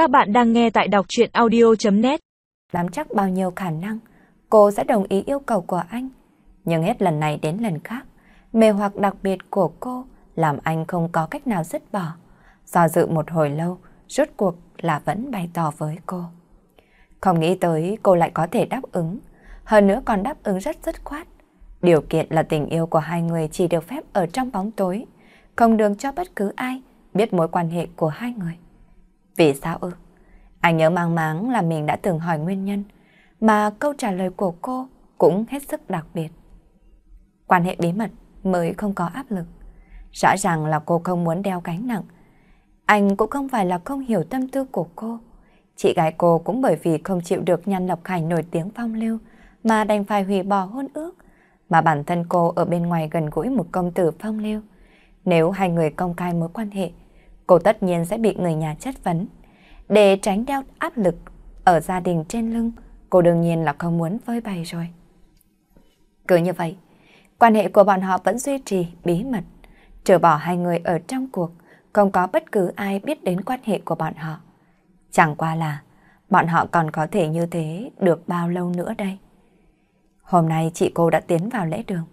Các bạn đang nghe tại đọc chuyện audio.net Nắm chắc bao nhiêu khả năng cô sẽ đồng ý yêu cầu của anh. Nhưng hết lần này đến lần khác, mê hoặc đặc biệt của cô làm anh không có cách nào dứt bỏ. Do dự một hồi lâu, rốt cuộc là vẫn bày tỏ với cô. Không nghĩ tới cô lại có thể đáp ứng, hơn nữa còn đáp ứng rất dứt khoát. Điều kiện là tình yêu của hai người chỉ được phép ở trong bóng tối, không được cho bất cứ ai biết mối quan hệ của hai người. Vì sao ư? Anh nhớ mang máng là mình đã từng hỏi nguyên nhân, mà câu trả lời của cô cũng hết sức đặc biệt. Quan hệ bí mật mới không có áp lực. Rõ ràng là cô không muốn đeo gánh nặng. Anh cũng không phải là không hiểu tâm tư của cô. Chị gái cô cũng bởi vì không chịu được nhan Lộc Khải nổi tiếng phong lưu mà đành phải hủy bỏ hôn ước. Mà bản thân cô ở bên ngoài gần gũi một công tử phong lưu. Nếu hai người công khai mối quan hệ, cô tất nhiên sẽ bị người nhà chất vấn. Để tránh đeo áp lực ở gia đình trên lưng, cô đương nhiên là không muốn phơi bày rồi. Cứ như vậy, quan hệ của bọn họ vẫn duy trì bí mật, trừ bỏ hai người ở trong cuộc, không có bất cứ ai biết đến quan hệ của bọn họ. Chẳng qua là bọn họ còn có thể như thế được bao lâu nữa đây. Hôm nay chị cô đã tiến vào lễ đường.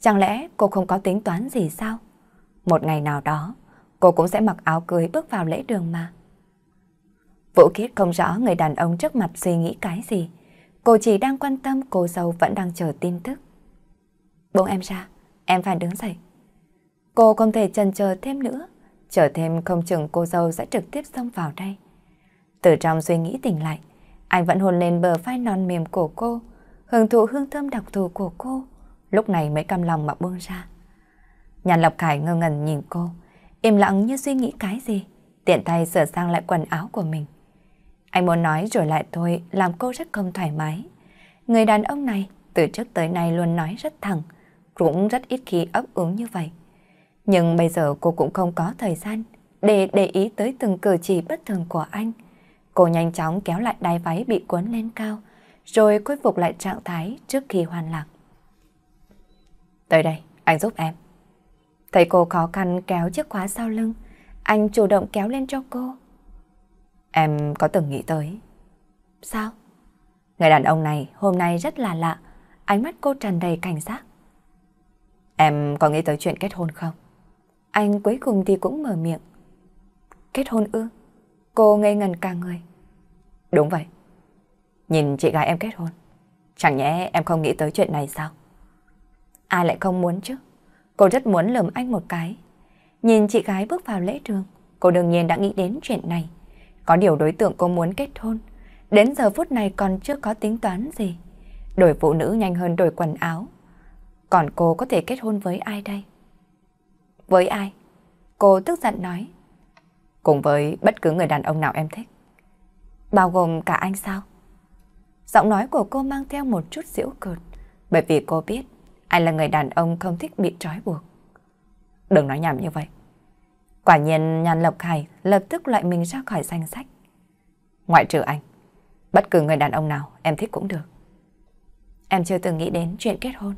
Chẳng lẽ cô không có tính toán gì sao? Một ngày nào đó, cô cũng sẽ mặc áo cưới bước vào lễ đường mà. Vũ Kiết không rõ người đàn ông trước mặt suy nghĩ cái gì. Cô chỉ đang quan tâm cô dâu vẫn đang chờ tin tức. Buông em ra, em phải đứng dậy. Cô không thể chần chờ thêm nữa. Chờ thêm không chừng cô dâu sẽ trực tiếp xông vào đây. Từ trong suy nghĩ tỉnh lại, anh vẫn hôn lên bờ vai non mềm của cô, hưởng thụ hương thơm đặc thù của cô. Lúc này mới căm lòng mà buông ra. Nhàn Lộc Khải ngơ ngẩn nhìn cô, im lặng như suy nghĩ cái gì, tiện tay sửa sang lại quần áo của mình. Anh muốn nói rồi lại thôi, làm cô rất không thoải mái. Người đàn ông này từ trước tới nay luôn nói rất thẳng, cũng rất ít khi ấp úng như vậy. Nhưng bây giờ cô cũng không có thời gian để để ý tới từng cử chỉ bất thường của anh. Cô nhanh chóng kéo lại đai váy bị cuốn lên cao, rồi khôi phục lại trạng thái trước khi hoàn lạc. Tới đây, anh giúp em. Thấy cô khó khăn kéo chiếc khóa sau lưng, anh chủ động kéo lên cho cô. Em có từng nghĩ tới. Sao? Người đàn ông này hôm nay rất là lạ, ánh mắt cô tràn đầy cảnh giác. Em có nghĩ tới chuyện kết hôn không? Anh cuối cùng thì cũng mở miệng. Kết hôn ư? Cô ngây ngần cả người. Đúng vậy. Nhìn chị gái em kết hôn. Chẳng nhẽ em không nghĩ tới chuyện này sao? Ai lại không muốn chứ? Cô rất muốn lườm anh một cái. Nhìn chị gái bước vào lễ trường, cô đương nhiên đã nghĩ đến chuyện này. Có điều đối tượng cô muốn kết hôn. Đến giờ phút này còn chưa có tính toán gì. Đổi phụ nữ nhanh hơn đổi quần áo. Còn cô có thể kết hôn với ai đây? Với ai? Cô tức giận nói. Cùng với bất cứ người đàn ông nào em thích. Bao gồm cả anh sao? Giọng nói của cô mang theo một chút giễu cợt. Bởi vì cô biết anh là người đàn ông không thích bị trói buộc. Đừng nói nhảm như vậy. Quả nhiên Nhan Lộc Hải lập tức loại mình ra khỏi danh sách. Ngoại trừ anh, bất cứ người đàn ông nào em thích cũng được. Em chưa từng nghĩ đến chuyện kết hôn.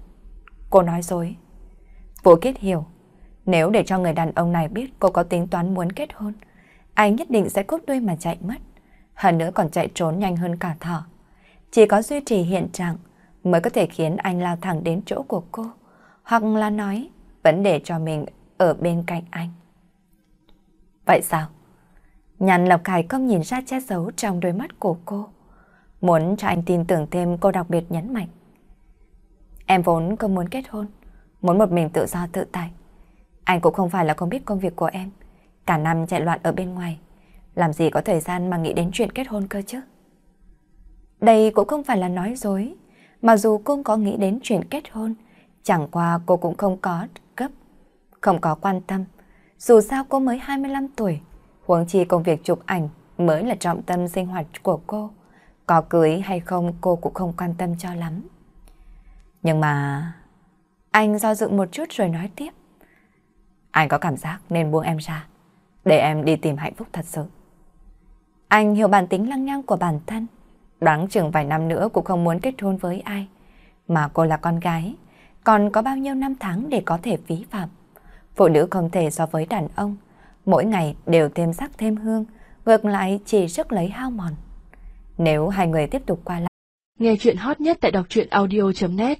Cô nói dối. Vũ Kết hiểu, nếu để cho người đàn ông này biết cô có tính toán muốn kết hôn, anh nhất định sẽ cúp đuôi mà chạy mất. Hơn nữa còn chạy trốn nhanh hơn cả thỏ. Chỉ có duy trì hiện trạng mới có thể khiến anh lao thẳng đến chỗ của cô. Hoặc là nói, vẫn để cho mình ở bên cạnh anh. Vậy sao? Nhàn Lộc Khải không nhìn ra che giấu trong đôi mắt của cô. Muốn cho anh tin tưởng thêm cô đặc biệt nhấn mạnh. Em vốn không muốn kết hôn, muốn một mình tự do tự tại. Anh cũng không phải là không biết công việc của em. Cả năm chạy loạn ở bên ngoài. Làm gì có thời gian mà nghĩ đến chuyện kết hôn cơ chứ? Đây cũng không phải là nói dối. Mà dù cô có nghĩ đến chuyện kết hôn, chẳng qua cô cũng không có gấp, không có quan tâm. Dù sao cô mới 25 tuổi, huống chi công việc chụp ảnh mới là trọng tâm sinh hoạt của cô. Có cưới hay không cô cũng không quan tâm cho lắm. Nhưng mà... Anh do dự một chút rồi nói tiếp. Anh có cảm giác nên buông em ra, để em đi tìm hạnh phúc thật sự. Anh hiểu bản tính lăng nhăng của bản thân, đoán chừng vài năm nữa cũng không muốn kết hôn với ai. Mà cô là con gái, còn có bao nhiêu năm tháng để có thể phí phạm. Phụ nữ không thể so với đàn ông, mỗi ngày đều thêm sắc thêm hương, ngược lại chỉ sức lấy hao mòn. Nếu hai người tiếp tục qua lại, Nghe chuyện hot nhất tại đọc truyện audio.net